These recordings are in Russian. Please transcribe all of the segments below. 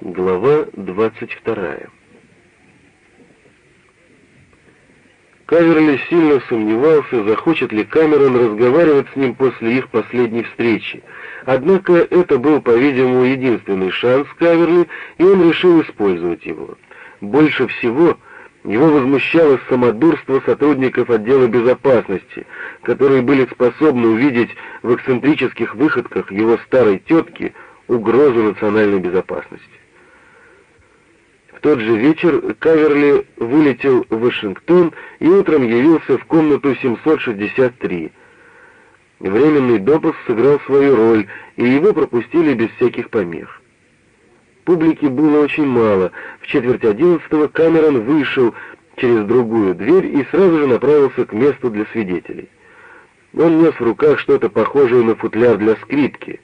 Глава 22 Каверли сильно сомневался, захочет ли Камерон разговаривать с ним после их последней встречи. Однако это был, по-видимому, единственный шанс Каверли, и он решил использовать его. Больше всего его возмущало самодурство сотрудников отдела безопасности, которые были способны увидеть в эксцентрических выходках его старой тетки угрозу национальной безопасности тот же вечер Каверли вылетел в Вашингтон и утром явился в комнату 763. Временный допуск сыграл свою роль, и его пропустили без всяких помех. Публики было очень мало. В четверть одиннадцатого Камерон вышел через другую дверь и сразу же направился к месту для свидетелей. Он нес в руках что-то похожее на футляр для скрипки —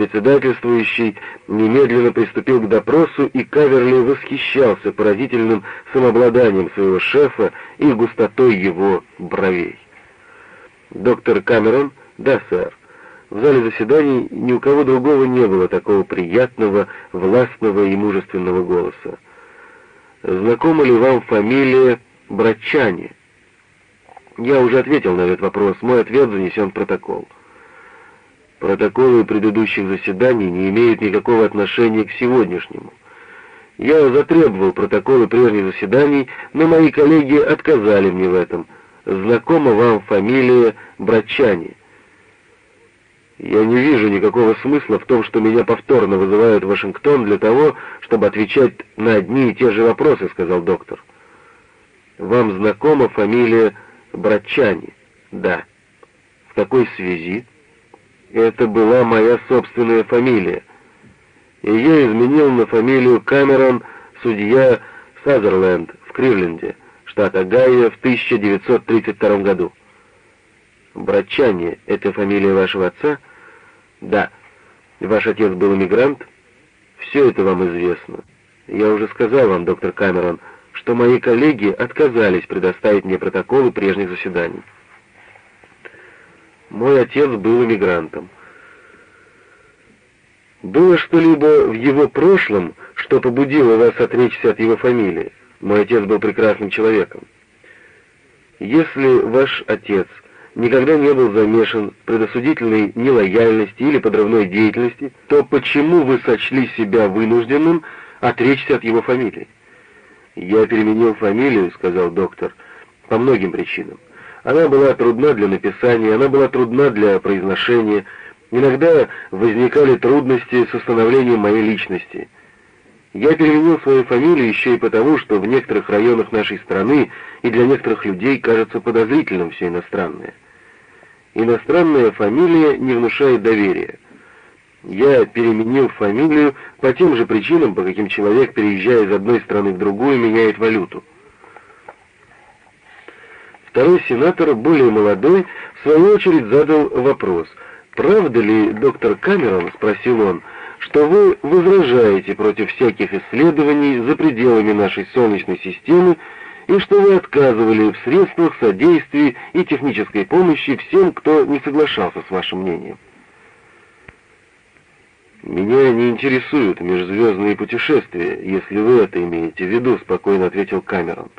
Председательствующий немедленно приступил к допросу, и Каверли восхищался поразительным самообладанием своего шефа и густотой его бровей. «Доктор Камерон?» «Да, сэр». В зале заседаний ни у кого другого не было такого приятного, властного и мужественного голоса. «Знакома ли вам фамилия Братчани?» Я уже ответил на этот вопрос. Мой ответ занесен в протокол. Протоколы предыдущих заседаний не имеют никакого отношения к сегодняшнему. Я затребовал протоколы прежних заседаний, но мои коллеги отказали мне в этом. Знакома вам фамилия Братчани? Я не вижу никакого смысла в том, что меня повторно вызывают в Вашингтон для того, чтобы отвечать на одни и те же вопросы, сказал доктор. Вам знакома фамилия Братчани? Да. В какой связи? Это была моя собственная фамилия. Ее изменил на фамилию Камерон судья Сазерленд в Кривленде, штат Огайо, в 1932 году. Братчане — это фамилия вашего отца? Да. Ваш отец был иммигрант? Все это вам известно. Я уже сказал вам, доктор Камерон, что мои коллеги отказались предоставить мне протоколы прежних заседаний. Мой отец был иммигрантом. Было что-либо в его прошлом, что побудило вас отречься от его фамилии? Мой отец был прекрасным человеком. Если ваш отец никогда не был замешан в предосудительной нелояльности или подрывной деятельности, то почему вы сочли себя вынужденным отречься от его фамилии? «Я переменил фамилию», — сказал доктор, — «по многим причинам. Она была трудна для написания, она была трудна для произношения. Иногда возникали трудности с установлением моей личности. Я переменил свою фамилию еще и потому, что в некоторых районах нашей страны и для некоторых людей кажется подозрительным все иностранное. Иностранная фамилия не внушает доверия. Я переменил фамилию по тем же причинам, по каким человек, переезжая из одной страны в другую, меняет валюту. Второй сенатор, более молодой, в свою очередь задал вопрос. «Правда ли, доктор Камерон, — спросил он, — что вы возражаете против всяких исследований за пределами нашей Солнечной системы и что вы отказывали в средствах содействия и технической помощи всем, кто не соглашался с вашим мнением?» «Меня не интересуют межзвездные путешествия, если вы это имеете в виду», — спокойно ответил Камерон.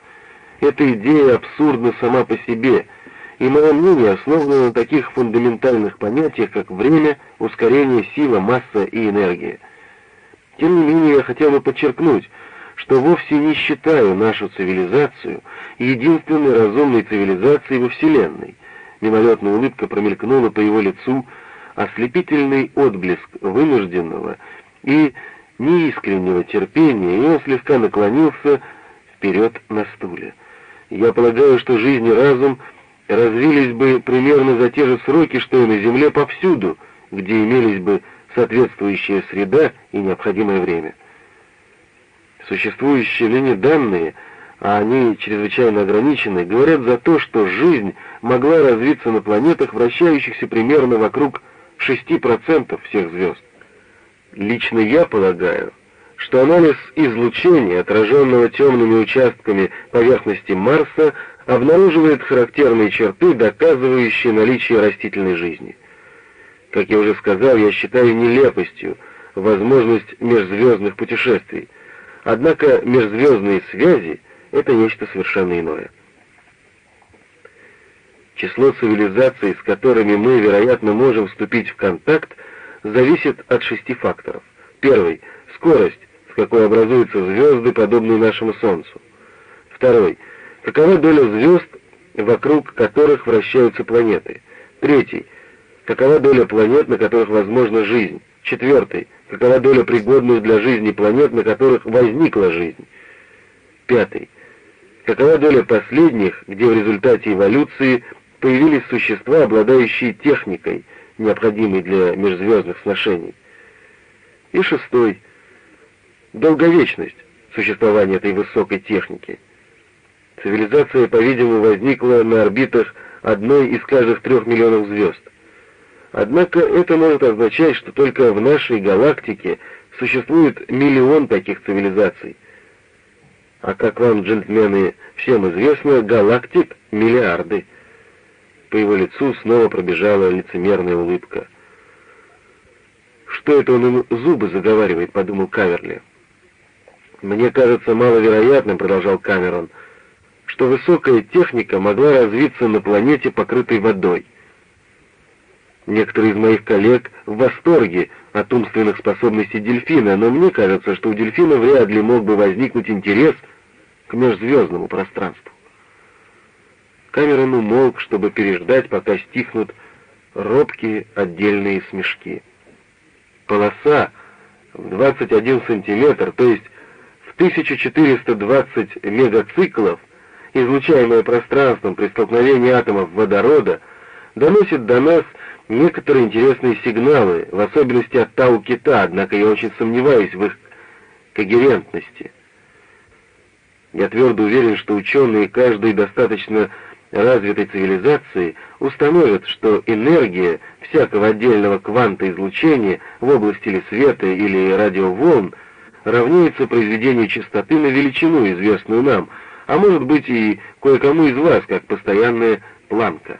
Эта идея абсурдна сама по себе, и мое мнение основано на таких фундаментальных понятиях, как время, ускорение, сила, масса и энергия. Тем не менее, я хотел бы подчеркнуть, что вовсе не считаю нашу цивилизацию единственной разумной цивилизацией во Вселенной. Мимолетная улыбка промелькнула по его лицу, ослепительный отблеск вынужденного и неискреннего терпения, и он слегка наклонился вперед на стуле. Я полагаю, что жизнь и разум развились бы примерно за те же сроки, что и на Земле повсюду, где имелись бы соответствующая среда и необходимое время. Существующие ныне данные, а они чрезвычайно ограничены, говорят за то, что жизнь могла развиться на планетах, вращающихся примерно вокруг 6% всех звезд. Лично я полагаю, что анализ излучения, отраженного темными участками поверхности Марса, обнаруживает характерные черты, доказывающие наличие растительной жизни. Как я уже сказал, я считаю нелепостью возможность межзвездных путешествий. Однако межзвездные связи — это нечто совершенно иное. Число цивилизаций, с которыми мы, вероятно, можем вступить в контакт, зависит от шести факторов. Первый — скорость, с какой образуются звезды, подобные нашему Солнцу. Второй — какова доля звезд, вокруг которых вращаются планеты. Третий — какова доля планет, на которых возможна жизнь. Четвертый — какова доля пригодных для жизни планет, на которых возникла жизнь. Пятый — какова доля последних, где в результате эволюции появились существа, обладающие техникой, необходимой для межзвездных сношений. И шестой — долговечность существования этой высокой техники. Цивилизация, по-видимому, возникла на орбитах одной из каждых трех миллионов звезд. Однако это может означать, что только в нашей галактике существует миллион таких цивилизаций. А как вам, джентльмены, всем известно, галактик — миллиарды. По его лицу снова пробежала лицемерная улыбка. «Что это он им зубы заговаривает?» — подумал Каверли. «Мне кажется маловероятным», — продолжал Камерон, — «что высокая техника могла развиться на планете, покрытой водой. Некоторые из моих коллег в восторге от умственных способностей дельфина, но мне кажется, что у дельфина вряд ли мог бы возникнуть интерес к межзвездному пространству. Камерон умолк, чтобы переждать, пока стихнут робкие отдельные смешки. Полоса в 21 сантиметр, то есть 1420 мегациклов, излучаемая пространством при столкновении атомов водорода, доносит до нас некоторые интересные сигналы, в особенности от Тау-Кита, однако я очень сомневаюсь в их когерентности. Я твердо уверен, что ученые каждой достаточно развитой цивилизации установят, что энергия всякого отдельного кванта излучения в области ли света или радиоволн равняется произведению частоты на величину, известную нам, а может быть и кое-кому из вас, как постоянная планка.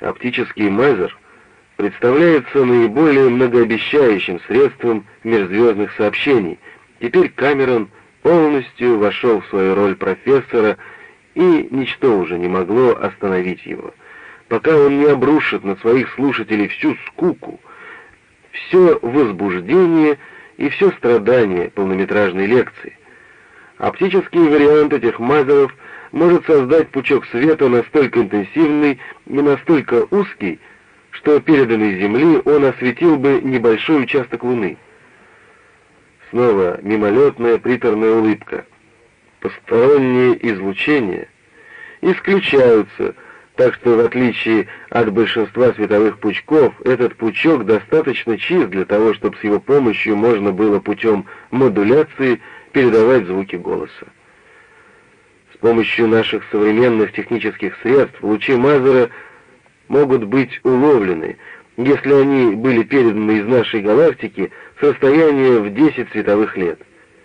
Оптический мазер представляется наиболее многообещающим средством межзвездных сообщений. Теперь Камерон полностью вошел в свою роль профессора и ничто уже не могло остановить его. Пока он не обрушит на своих слушателей всю скуку, все возбуждение и все страдание полнометражной лекции. Оптический вариант этих мазеров может создать пучок света настолько интенсивный и настолько узкий, что переданный Земли он осветил бы небольшой участок Луны. Снова мимолетная приторная улыбка посторонние излучения исключаются, так что в отличие от большинства световых пучков, этот пучок достаточно чист для того, чтобы с его помощью можно было путем модуляции передавать звуки голоса. С помощью наших современных технических средств лучи Мазера могут быть уловлены, если они были переданы из нашей галактики с расстояния в 10 световых лет.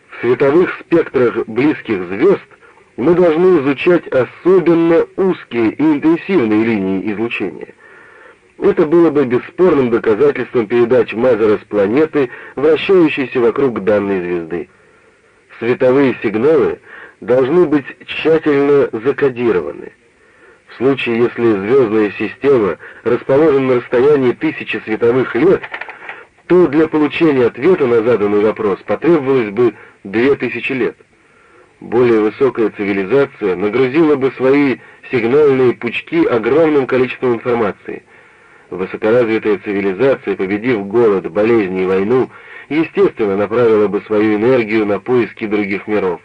В световых спектрах близких звезд мы должны изучать особенно узкие и интенсивные линии излучения. Это было бы бесспорным доказательством передачи Мазера с планеты, вращающейся вокруг данной звезды. Световые сигналы должны быть тщательно закодированы. В случае, если звездная система расположена на расстоянии тысячи световых лет, то для получения ответа на заданный вопрос потребовалось бы две тысячи лет. Более высокая цивилизация нагрузила бы свои сигнальные пучки огромным количеством информации. Высокоразвитая цивилизация, победив голод, болезни и войну, естественно направила бы свою энергию на поиски других миров.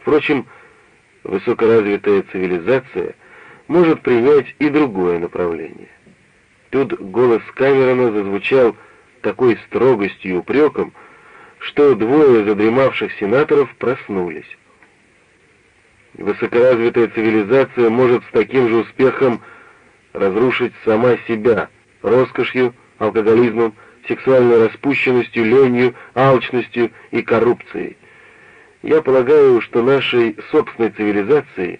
Впрочем, высокоразвитая цивилизация может принять и другое направление. Тут голос Камерона зазвучал такой строгостью и упреком, что двое задремавших сенаторов проснулись. Высокоразвитая цивилизация может с таким же успехом разрушить сама себя роскошью, алкоголизмом, сексуальной распущенностью, ленью, алчностью и коррупцией. Я полагаю, что нашей собственной цивилизации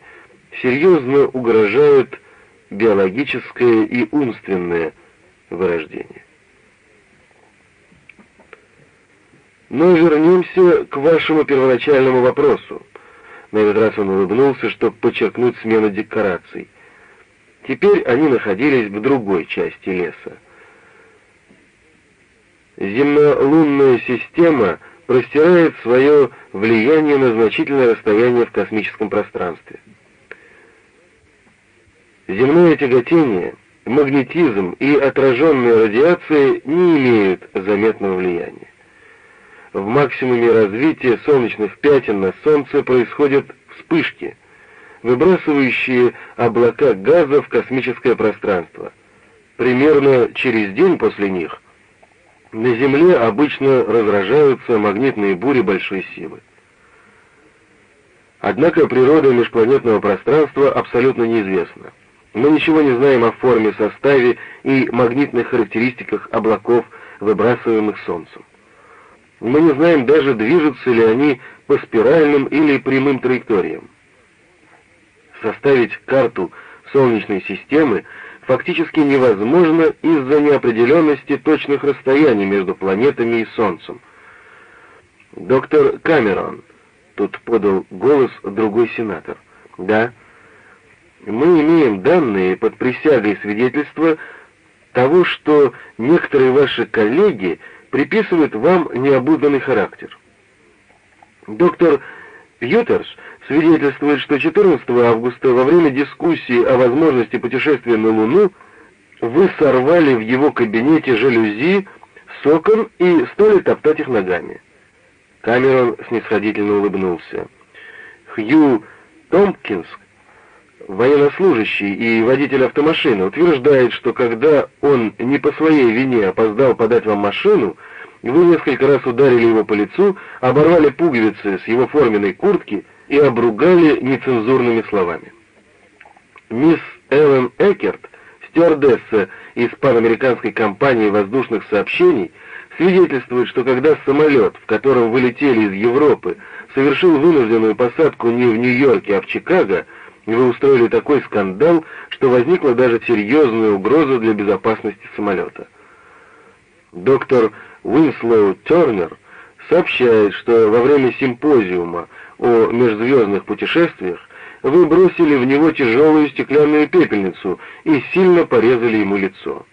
серьезно угрожает биологическое и умственное вырождение. Но вернемся к вашему первоначальному вопросу. На этот раз он улыбнулся, чтобы подчеркнуть смену декораций. Теперь они находились в другой части леса. Земно-лунная система простирает свое влияние на значительное расстояние в космическом пространстве. Земное тяготение, магнетизм и отраженная радиация не имеют заметного влияния. В максимуме развития солнечных пятен на Солнце происходят вспышки, выбрасывающие облака газа в космическое пространство. Примерно через день после них на Земле обычно разражаются магнитные бури большой силы. Однако природа межпланетного пространства абсолютно неизвестна. Мы ничего не знаем о форме, составе и магнитных характеристиках облаков, выбрасываемых Солнцем. Мы не знаем даже, движутся ли они по спиральным или прямым траекториям. Составить карту Солнечной системы фактически невозможно из-за неопределенности точных расстояний между планетами и Солнцем. «Доктор Камерон», — тут подал голос другой сенатор, — «да, мы имеем данные под присягой свидетельства того, что некоторые ваши коллеги приписывают вам необузданный характер. Доктор Пьютерс свидетельствует, что 14 августа во время дискуссии о возможности путешествия на Луну вы сорвали в его кабинете жалюзи с и стали топтать их ногами. Камерон снисходительно улыбнулся. Хью Томпкинс военнослужащий и водитель автомашины, утверждает, что когда он не по своей вине опоздал подать вам машину, вы несколько раз ударили его по лицу, оборвали пуговицы с его форменной куртки и обругали нецензурными словами. Мисс Эллен Экерт, стюардесса из панамериканской компании воздушных сообщений, свидетельствует, что когда самолет, в котором вы летели из Европы, совершил вынужденную посадку не в Нью-Йорке, а в Чикаго, вы устроили такой скандал, что возникла даже серьезная угроза для безопасности самолета. Доктор Уинслоу Тернер сообщает, что во время симпозиума о межзвездных путешествиях вы бросили в него тяжелую стеклянную пепельницу и сильно порезали ему лицо.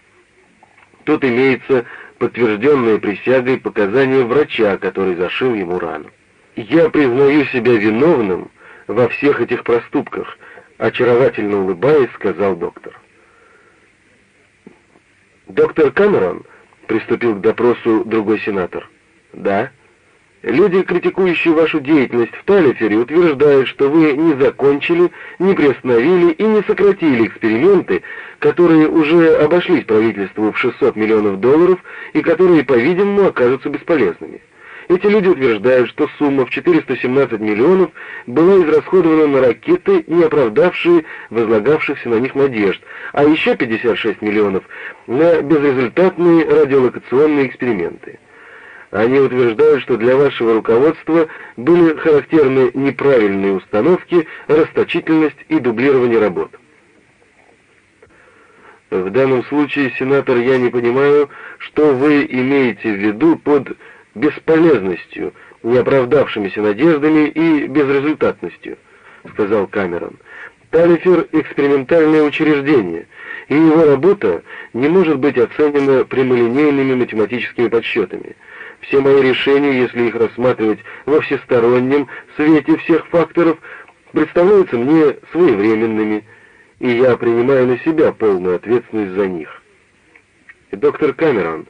Тут имеется подтвержденное присягой показания врача, который зашил ему рану. Я признаю себя виновным во всех этих проступках, очаровательно улыбаясь, сказал доктор. Доктор Камерон приступил к допросу другой сенатор. Да. Люди, критикующие вашу деятельность в Талифере, утверждают, что вы не закончили, не приостановили и не сократили эксперименты, которые уже обошлись правительству в 600 миллионов долларов и которые, по-видимому, окажутся бесполезными. Эти люди утверждают, что сумма в 417 миллионов была израсходована на ракеты, не оправдавшие возлагавшихся на них надежд, а еще 56 миллионов на безрезультатные радиолокационные эксперименты. Они утверждают, что для вашего руководства были характерны неправильные установки, расточительность и дублирование работ. В данном случае, сенатор, я не понимаю, что вы имеете в виду под бесполезностью, неоправдавшимися надеждами и безрезультатностью, сказал Камерон. Талифер — экспериментальное учреждение, и его работа не может быть оценена прямолинейными математическими подсчетами. Все мои решения, если их рассматривать во всестороннем свете всех факторов, представляются мне своевременными, и я принимаю на себя полную ответственность за них. Доктор Камерон,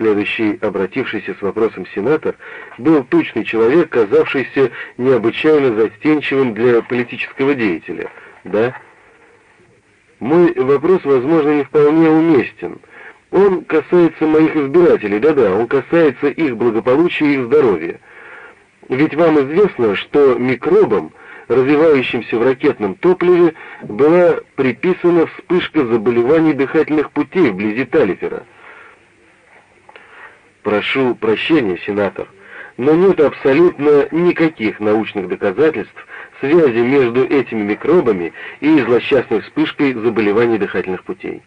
Следующий, обратившийся с вопросом сенатор, был тучный человек, казавшийся необычайно застенчивым для политического деятеля. Да? Мой вопрос, возможно, не вполне уместен. Он касается моих избирателей, да-да, он касается их благополучия и их здоровья. Ведь вам известно, что микробам, развивающимся в ракетном топливе, была приписана вспышка заболеваний дыхательных путей вблизи Талифера. Прошу прощения, сенатор, но нет абсолютно никаких научных доказательств связи между этими микробами и злосчастной вспышкой заболеваний дыхательных путей.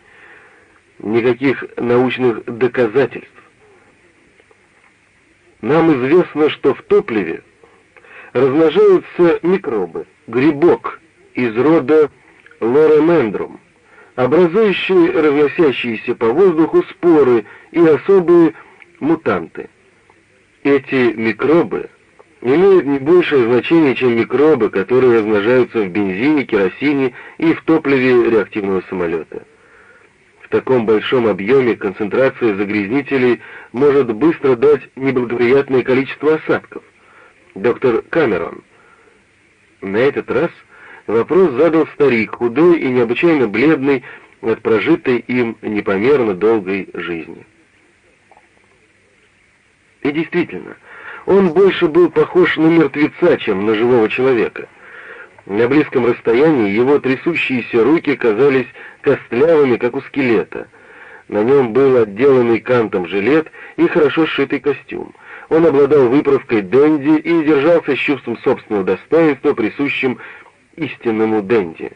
Никаких научных доказательств. Нам известно, что в топливе размножаются микробы, грибок из рода лоремендрум, образующие разносящиеся по воздуху споры и особые мутанты. Эти микробы имеют не большее значение, чем микробы, которые размножаются в бензине, керосине и в топливе реактивного самолета. В таком большом объеме концентрация загрязнителей может быстро дать неблагоприятное количество осадков. Доктор Камерон. На этот раз вопрос задал старик, худой и необычайно бледный от прожитой им непомерно долгой жизни. И действительно, он больше был похож на мертвеца, чем на живого человека. На близком расстоянии его трясущиеся руки казались костлявыми, как у скелета. На нем был отделанный кантом жилет и хорошо сшитый костюм. Он обладал выправкой денди и держался с чувством собственного достоинства, присущим истинному денди.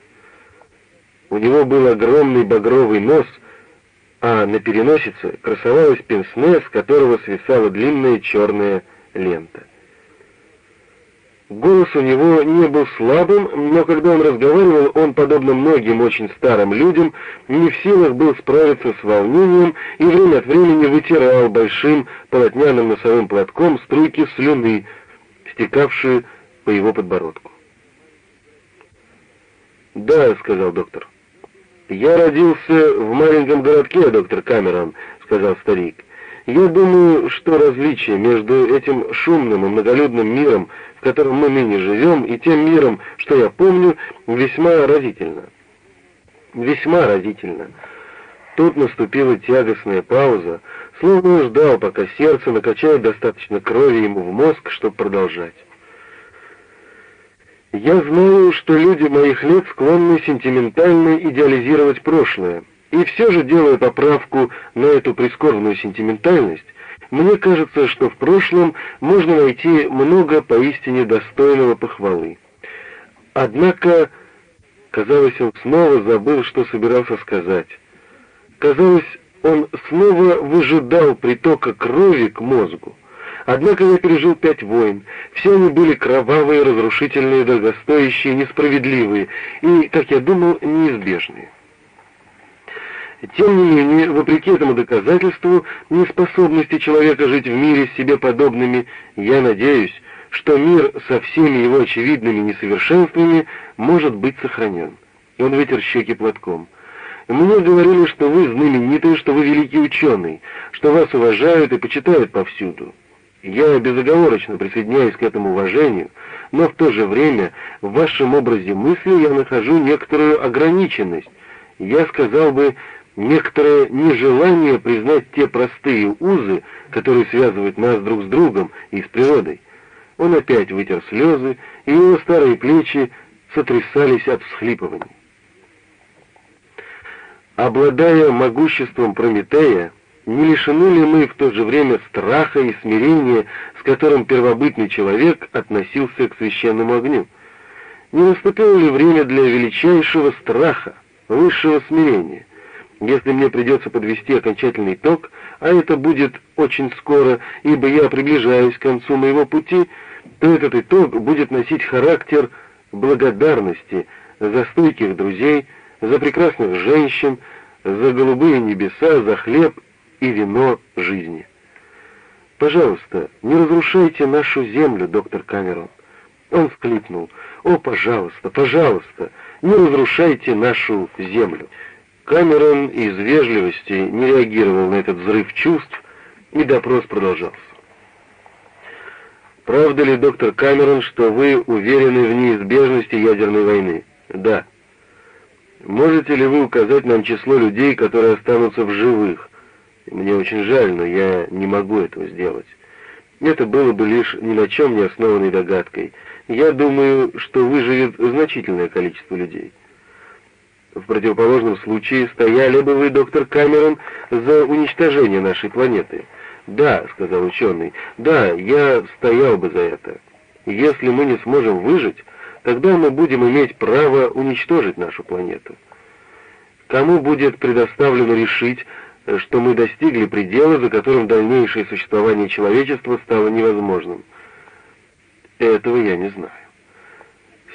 У него был огромный багровый нос, а на переносице красовалась пенсне, с которого свисала длинная черная лента. Голос у него не был слабым, но когда он разговаривал, он, подобно многим очень старым людям, не в силах был справиться с волнением и время от времени вытирал большим полотняным носовым платком струйки слюны, стекавшие по его подбородку. «Да», — сказал доктор. «Я родился в маленьком городке, доктор Камерон», — сказал старик. «Я думаю, что различие между этим шумным и многолюдным миром, в котором мы ныне живем, и тем миром, что я помню, весьма разительно. Весьма разительно». Тут наступила тягостная пауза, словно ждал, пока сердце накачает достаточно крови ему в мозг, чтобы продолжать. Я знаю, что люди моих лет склонны сентиментально идеализировать прошлое, и все же делая поправку на эту прискорбную сентиментальность, мне кажется, что в прошлом можно найти много поистине достойного похвалы. Однако, казалось, он снова забыл, что собирался сказать. Казалось, он снова выжидал притока крови к мозгу. Однако я пережил пять войн. Все они были кровавые, разрушительные, дорогостоящие, несправедливые и, как я думал, неизбежные. Тем не менее, вопреки этому доказательству неспособности человека жить в мире с себе подобными, я надеюсь, что мир со всеми его очевидными несовершенствами может быть сохранен. Он вытер щеки платком. Мне говорили, что вы знаменитый, что вы великий ученый, что вас уважают и почитают повсюду. Я безоговорочно присоединяюсь к этому уважению, но в то же время в вашем образе мысли я нахожу некоторую ограниченность. Я сказал бы, некоторое нежелание признать те простые узы, которые связывают нас друг с другом и с природой. Он опять вытер слезы, и его старые плечи сотрясались от всхлипываний. Обладая могуществом Прометея, не лишены ли мы в то же время страха и смирения, с которым первобытный человек относился к священному огню? Не наступило ли время для величайшего страха, высшего смирения? Если мне придется подвести окончательный итог, а это будет очень скоро, ибо я приближаюсь к концу моего пути, то этот итог будет носить характер благодарности за стойких друзей, за прекрасных женщин, за голубые небеса, за хлеб и вино жизни. Пожалуйста, не разрушайте нашу землю, доктор Камерон. Он вскликнул. О, пожалуйста, пожалуйста, не разрушайте нашу землю. Камерон из вежливости не реагировал на этот взрыв чувств, и допрос продолжался. Правда ли, доктор Камерон, что вы уверены в неизбежности ядерной войны? Да. Можете ли вы указать нам число людей, которые останутся в живых? Мне очень жаль, но я не могу этого сделать. Это было бы лишь ни на чем не основанной догадкой. Я думаю, что выживет значительное количество людей. В противоположном случае стояли бы вы, доктор Камерон, за уничтожение нашей планеты. Да, сказал ученый, да, я стоял бы за это. Если мы не сможем выжить, тогда мы будем иметь право уничтожить нашу планету. Кому будет предоставлено решить, что мы достигли предела, за которым дальнейшее существование человечества стало невозможным. Этого я не знаю.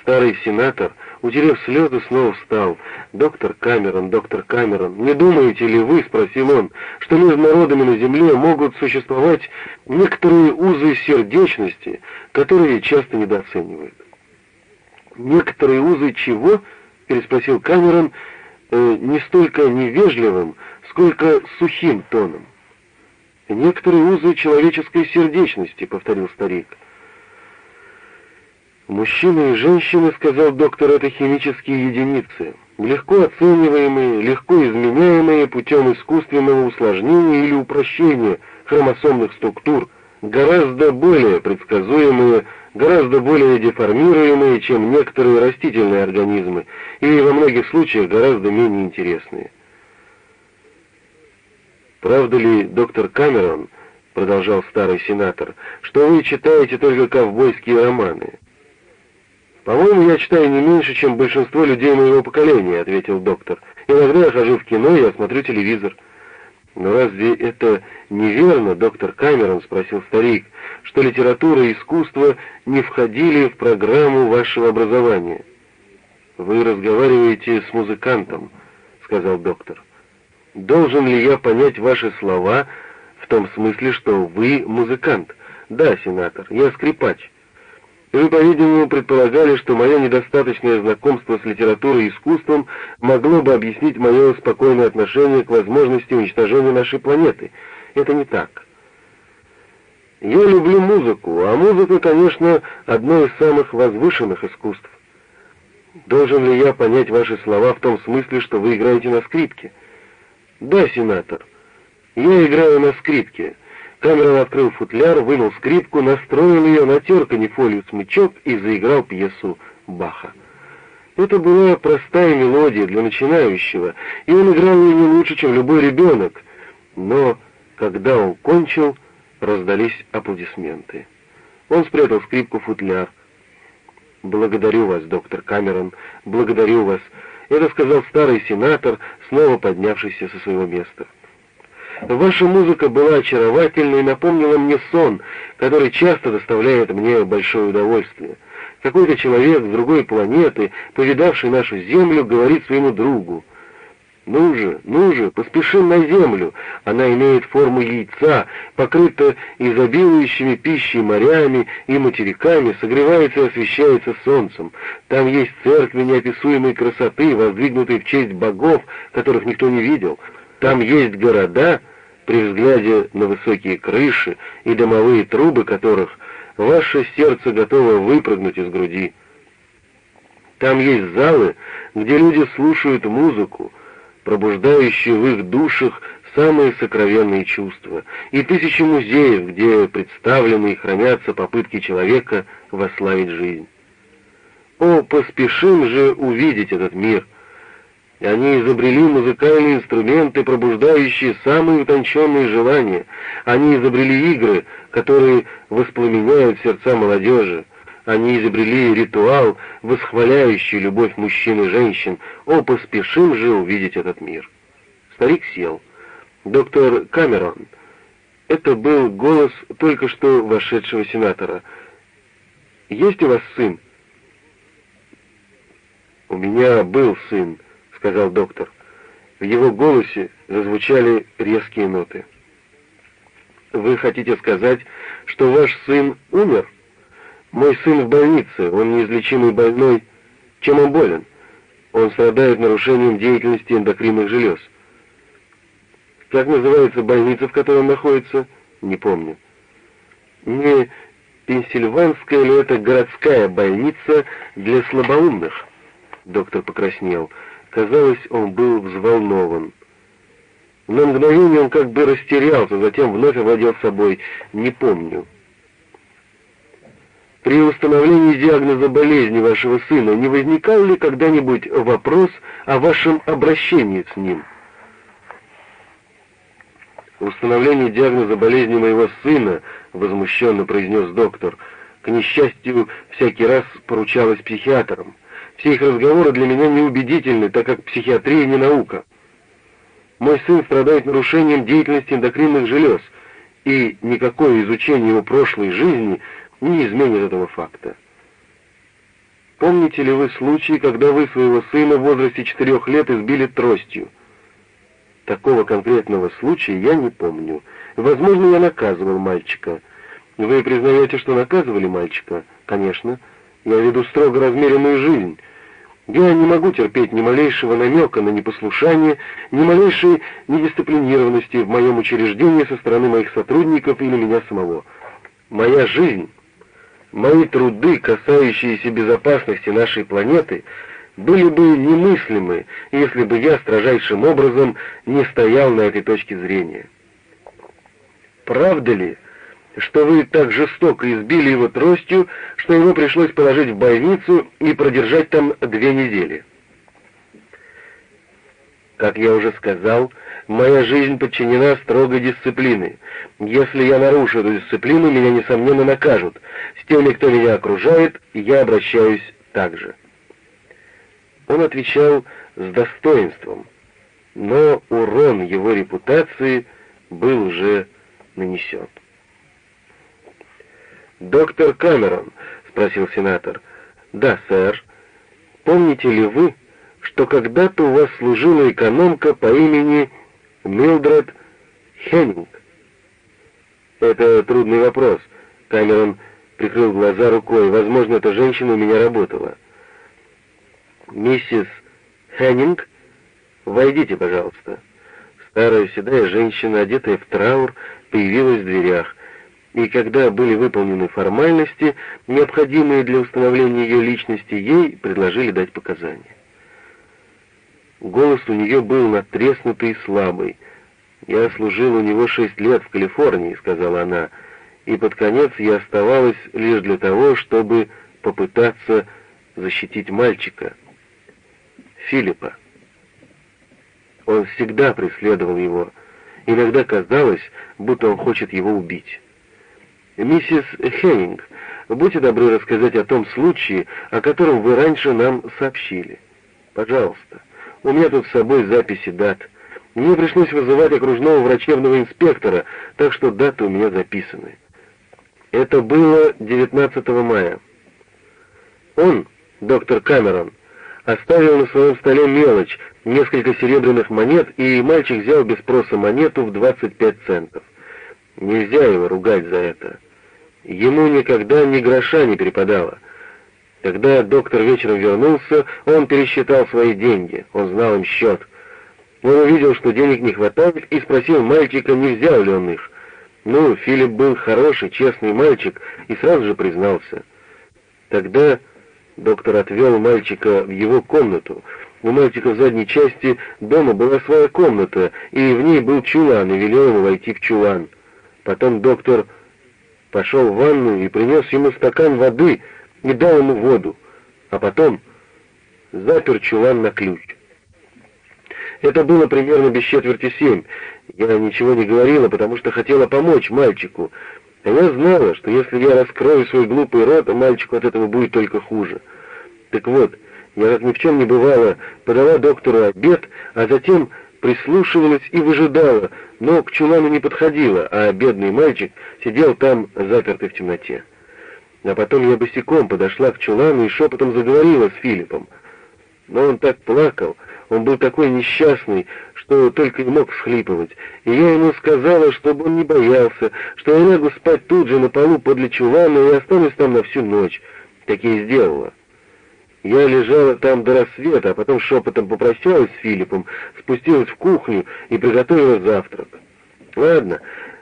Старый сенатор, утерев слезы, снова встал. «Доктор Камерон, доктор Камерон, не думаете ли вы, — спросил он, — что между народами на земле могут существовать некоторые узы сердечности, которые часто недооценивают?» «Некоторые узы чего?» — переспросил Камерон, э, не столько невежливым, сколько сухим тоном. «Некоторые узы человеческой сердечности», — повторил старик. Мужчины и женщины, сказал доктор, это химические единицы, легко оцениваемые, легко изменяемые путем искусственного усложнения или упрощения хромосомных структур, гораздо более предсказуемые, гораздо более деформируемые, чем некоторые растительные организмы, и во многих случаях гораздо менее интересные. Правда ли, доктор Камерон, продолжал старый сенатор, что вы читаете только ковбойские романы? «По-моему, я читаю не меньше, чем большинство людей моего поколения», — ответил доктор. «Иногда я хожу в кино и смотрю телевизор». «Но разве это неверно, доктор Камерон?» — спросил старик, «что литература и искусство не входили в программу вашего образования?» «Вы разговариваете с музыкантом», — сказал доктор. «Должен ли я понять ваши слова в том смысле, что вы музыкант?» «Да, сенатор, я скрипач». Вы, по-видимому, предполагали, что мое недостаточное знакомство с литературой и искусством могло бы объяснить мое спокойное отношение к возможности уничтожения нашей планеты. Это не так. Я люблю музыку, а музыка, конечно, одно из самых возвышенных искусств. Должен ли я понять ваши слова в том смысле, что вы играете на скрипке? Да, сенатор. Я играю на скрипке. Камерон открыл футляр, вынул скрипку, настроил ее, натер канифолию смычок и заиграл пьесу Баха. Это была простая мелодия для начинающего, и он играл ее не лучше, чем любой ребенок. Но, когда он кончил, раздались аплодисменты. Он спрятал скрипку в футляр. «Благодарю вас, доктор Камерон, благодарю вас», — это сказал старый сенатор, снова поднявшийся со своего места. Ваша музыка была очаровательной и напомнила мне сон, который часто доставляет мне большое удовольствие. Какой-то человек с другой планеты, повидавший нашу Землю, говорит своему другу, «Ну же, ну же, поспешим на Землю. Она имеет форму яйца, покрыта изобилующими пищей морями и материками, согревается и освещается солнцем. Там есть церкви неописуемой красоты, воздвигнутые в честь богов, которых никто не видел. Там есть города, при взгляде на высокие крыши и дымовые трубы которых ваше сердце готово выпрыгнуть из груди. Там есть залы, где люди слушают музыку, пробуждающую в их душах самые сокровенные чувства, и тысячи музеев, где представлены и хранятся попытки человека вославить жизнь. О, поспешим же увидеть этот мир, они изобрели музыкальные инструменты, пробуждающие самые утонченные желания. Они изобрели игры, которые воспламеняют сердца молодежи. Они изобрели ритуал, восхваляющий любовь мужчин и женщин. О, поспешим же увидеть этот мир. Старик сел. Доктор Камерон. Это был голос только что вошедшего сенатора. «Есть у вас сын?» «У меня был сын», сказал доктор. В его голосе зазвучали резкие ноты. «Вы хотите сказать, что ваш сын умер? Мой сын в больнице, он неизлечимый больной. Чем он болен? Он страдает нарушением деятельности эндокринных желез. Как называется больница, в которой он находится? Не помню. Не Пенсильванская ли это городская больница для слабоумных? Доктор покраснел. Казалось, он был взволнован. На мгновение он как бы растерялся, затем вновь овладел собой. Не помню. При установлении диагноза болезни вашего сына не возникал ли когда-нибудь вопрос о вашем обращении с ним? Установление диагноза болезни моего сына, возмущенно произнес доктор, к несчастью, всякий раз поручалось психиатрам. Все их разговоры для меня неубедительны, так как психиатрия не наука. Мой сын страдает нарушением деятельности эндокринных желез, и никакое изучение его прошлой жизни не изменит этого факта. Помните ли вы случай, когда вы своего сына в возрасте четырех лет избили тростью? Такого конкретного случая я не помню. Возможно, я наказывал мальчика. Вы признаете, что наказывали мальчика? Конечно. Я веду строго размеренную жизнь. Я не могу терпеть ни малейшего намека на непослушание, ни малейшей недисциплинированности в моем учреждении со стороны моих сотрудников или меня самого. Моя жизнь Мои труды, касающиеся безопасности нашей планеты, были бы немыслимы, если бы я строжайшим образом не стоял на этой точке зрения. Правда ли, что вы так жестоко избили его тростью, что его пришлось положить в больницу и продержать там две недели? Как я уже сказал, Моя жизнь подчинена строгой дисциплине. Если я нарушу эту дисциплину, меня, несомненно, накажут. С теми, кто меня окружает, я обращаюсь так же. Он отвечал с достоинством, но урон его репутации был уже нанесен. «Доктор Камерон», — спросил сенатор. «Да, сэр. Помните ли вы, что когда-то у вас служила экономка по имени Милдред Хеннинг. Это трудный вопрос. Камерон прикрыл глаза рукой. Возможно, эта женщина у меня работала. Миссис Хеннинг, войдите, пожалуйста. Старая седая женщина, одетая в траур, появилась в дверях. И когда были выполнены формальности, необходимые для установления ее личности, ей предложили дать показания. Голос у нее был натреснутый и слабый. «Я служил у него шесть лет в Калифорнии», — сказала она, «и под конец я оставалась лишь для того, чтобы попытаться защитить мальчика, Филиппа. Он всегда преследовал его. Иногда казалось, будто он хочет его убить. «Миссис Хеннинг, будьте добры рассказать о том случае, о котором вы раньше нам сообщили. Пожалуйста». У меня тут с собой записи дат. Мне пришлось вызывать окружного врачебного инспектора, так что даты у меня записаны. Это было 19 мая. Он, доктор Камерон, оставил на своем столе мелочь, несколько серебряных монет, и мальчик взял без спроса монету в 25 центов. Нельзя его ругать за это. Ему никогда ни гроша не перепадало — когда доктор вечером вернулся, он пересчитал свои деньги, он знал им счет. Он увидел, что денег не хватает, и спросил мальчика, не взял ли он их. Ну, Филипп был хороший, честный мальчик, и сразу же признался. Тогда доктор отвел мальчика в его комнату. У мальчика в задней части дома была своя комната, и в ней был чулан, и велел ему войти в чулан. Потом доктор пошел в ванну и принес ему стакан воды — и дал ему воду, а потом запер чулан на ключ. Это было примерно без четверти семь. Я ничего не говорила, потому что хотела помочь мальчику. А я знала, что если я раскрою свой глупый рот, мальчику от этого будет только хуже. Так вот, я, как ни в чем не бывало, подала доктору обед, а затем прислушивалась и выжидала, но к чулану не подходила, а бедный мальчик сидел там, запертый в темноте. А потом я босиком подошла к чулану и шепотом заговорила с Филиппом. Но он так плакал, он был такой несчастный, что только и мог всхлипывать. И я ему сказала, чтобы он не боялся, что я лягу спать тут же на полу подле чулана и останусь там на всю ночь. Так я и сделала. Я лежала там до рассвета, а потом шепотом попрощалась с Филиппом, спустилась в кухню и приготовила завтрак. Ладно,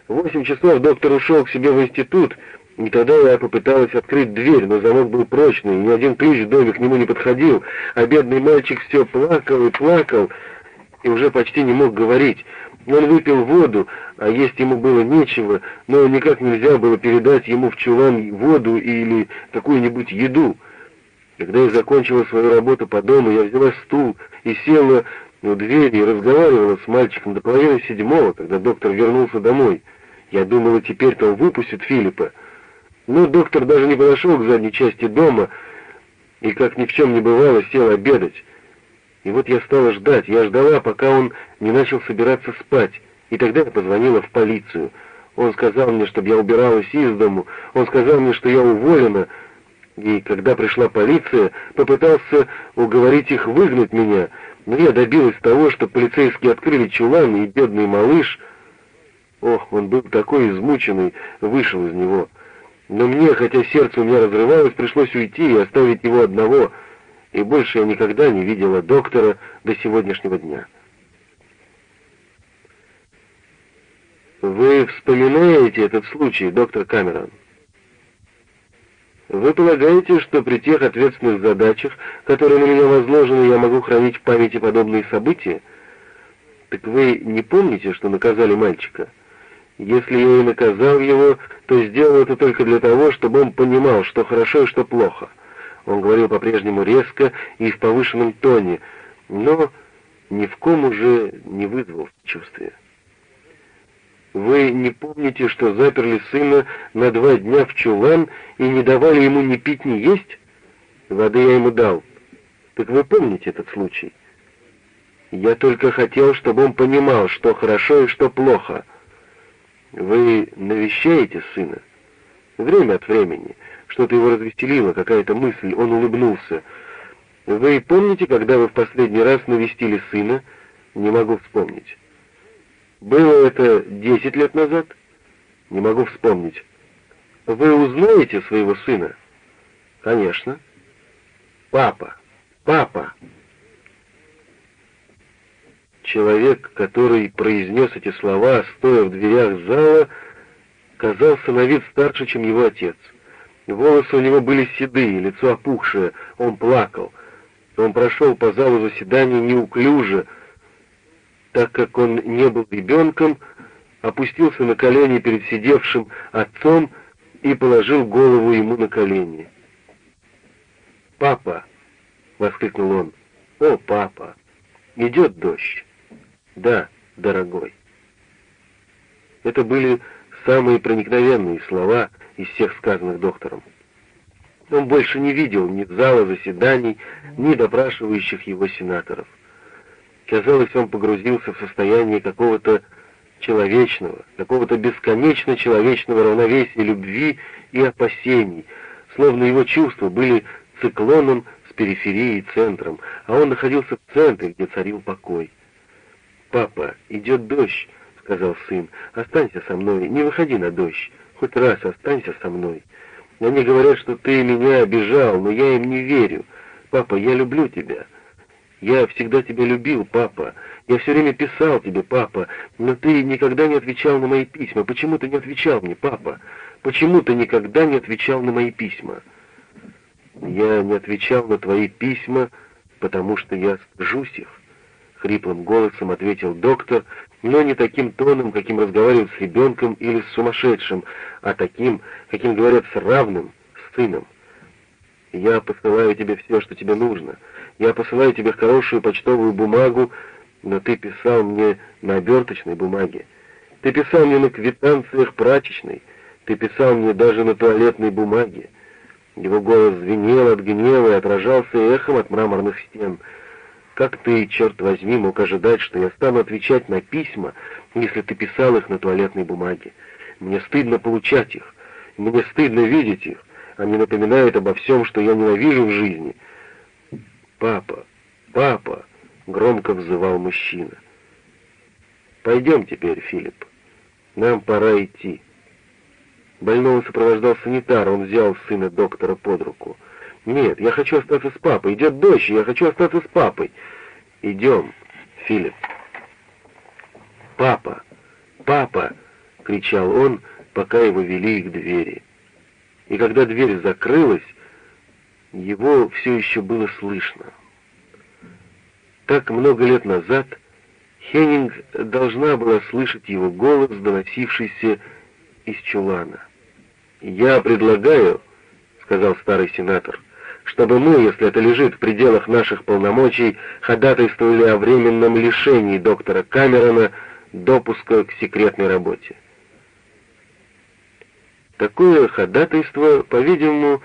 в восемь часов доктор ушел к себе в институт, и тогда я попыталась открыть дверь, но замок был прочный, ни один ключ в доме к нему не подходил, а бедный мальчик все плакал и плакал, и уже почти не мог говорить. Он выпил воду, а есть ему было нечего, но никак нельзя было передать ему в чулан воду или какую-нибудь еду. Когда я закончила свою работу по дому, я взяла стул и села у двери и разговаривала с мальчиком до половины седьмого, когда доктор вернулся домой. Я думала, теперь-то он выпустит Филиппа. Но доктор даже не подошел к задней части дома и, как ни в чем не бывало, сел обедать. И вот я стала ждать, я ждала, пока он не начал собираться спать, и тогда я позвонила в полицию. Он сказал мне, чтобы я убиралась из дому, он сказал мне, что я уволена, и когда пришла полиция, попытался уговорить их выгнать меня, но я добилась того, что полицейские открыли чулан, и бедный малыш... Ох, он был такой измученный, вышел из него. Но мне, хотя сердце у меня разрывалось, пришлось уйти и оставить его одного, и больше я никогда не видела доктора до сегодняшнего дня. Вы вспоминаете этот случай, доктор Камерон? Вы полагаете, что при тех ответственных задачах, которые на меня возложены, я могу хранить в памяти подобные события? Так вы не помните, что наказали мальчика? Если я и наказал его, то сделал это только для того, чтобы он понимал, что хорошо и что плохо. Он говорил по-прежнему резко и в повышенном тоне, но ни в ком уже не вызвал чувствия. Вы не помните, что заперли сына на два дня в чулан и не давали ему ни пить, ни есть? Воды я ему дал. Так вы помните этот случай? Я только хотел, чтобы он понимал, что хорошо и что плохо. Вы навещаете сына? Время от времени. Что-то его развеселило, какая-то мысль. Он улыбнулся. Вы помните, когда вы в последний раз навестили сына? Не могу вспомнить. Было это десять лет назад? Не могу вспомнить. Вы узнаете своего сына? Конечно. Папа, папа. Человек, который произнес эти слова, стоя в дверях зала, казался на вид старше, чем его отец. Волосы у него были седые, лицо опухшее, он плакал. Он прошел по залу заседания неуклюже, так как он не был ребенком, опустился на колени перед сидевшим отцом и положил голову ему на колени. «Папа!» — воскликнул он. «О, папа! Идет дождь!» «Да, дорогой!» Это были самые проникновенные слова из всех сказанных доктором. Он больше не видел ни зала заседаний, ни допрашивающих его сенаторов. Казалось, он погрузился в состояние какого-то человечного, какого-то бесконечно человечного равновесия любви и опасений, словно его чувства были циклоном с периферии и центром, а он находился в центре, где царил покой. «Папа, идет дождь», — сказал сын, — «останься со мной, не выходи на дождь, хоть раз останься со мной. Они говорят, что ты меня обижал, но я им не верю. Папа, я люблю тебя». Я всегда тебя любил, папа. Я все время писал тебе, папа, но ты никогда не отвечал на мои письма. Почему ты не отвечал мне, папа? Почему ты никогда не отвечал на мои письма? Я не отвечал на твои письма, потому что я стыжусь их. Хриплым голосом ответил доктор, но не таким тоном, каким разговаривают с ребенком или с сумасшедшим, а таким, каким говорят с равным, с сыном. Я посылаю тебе все, что тебе нужно. Я посылаю тебе хорошую почтовую бумагу, но ты писал мне на оберточной бумаге. Ты писал мне на квитанциях прачечной. Ты писал мне даже на туалетной бумаге. Его голос звенел от гнева и отражался эхом от мраморных стен. Как ты, черт возьми, мог ожидать, что я стану отвечать на письма, если ты писал их на туалетной бумаге? Мне стыдно получать их. Мне стыдно видеть их. Они напоминают обо всем, что я ненавижу в жизни — «Папа! Папа!» — громко взывал мужчина. «Пойдем теперь, Филипп. Нам пора идти». Больного сопровождал санитар, он взял сына доктора под руку. «Нет, я хочу остаться с папой. Идет дождь, я хочу остаться с папой». «Идем, Филипп». «Папа! Папа!» — кричал он, пока его вели к двери. И когда дверь закрылась, его все еще было слышно. Так много лет назад Хеннинг должна была слышать его голос, доносившийся из чулана. «Я предлагаю, — сказал старый сенатор, — чтобы мы, если это лежит в пределах наших полномочий, ходатайствовали о временном лишении доктора Камерона допуска к секретной работе». Такое ходатайство, по-видимому,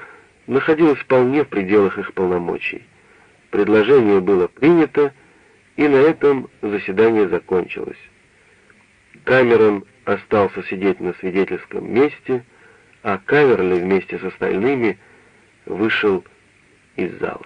находилась вполне в пределах их полномочий. Предложение было принято, и на этом заседание закончилось. Камерон остался сидеть на свидетельском месте, а Каверли вместе с остальными вышел из зала.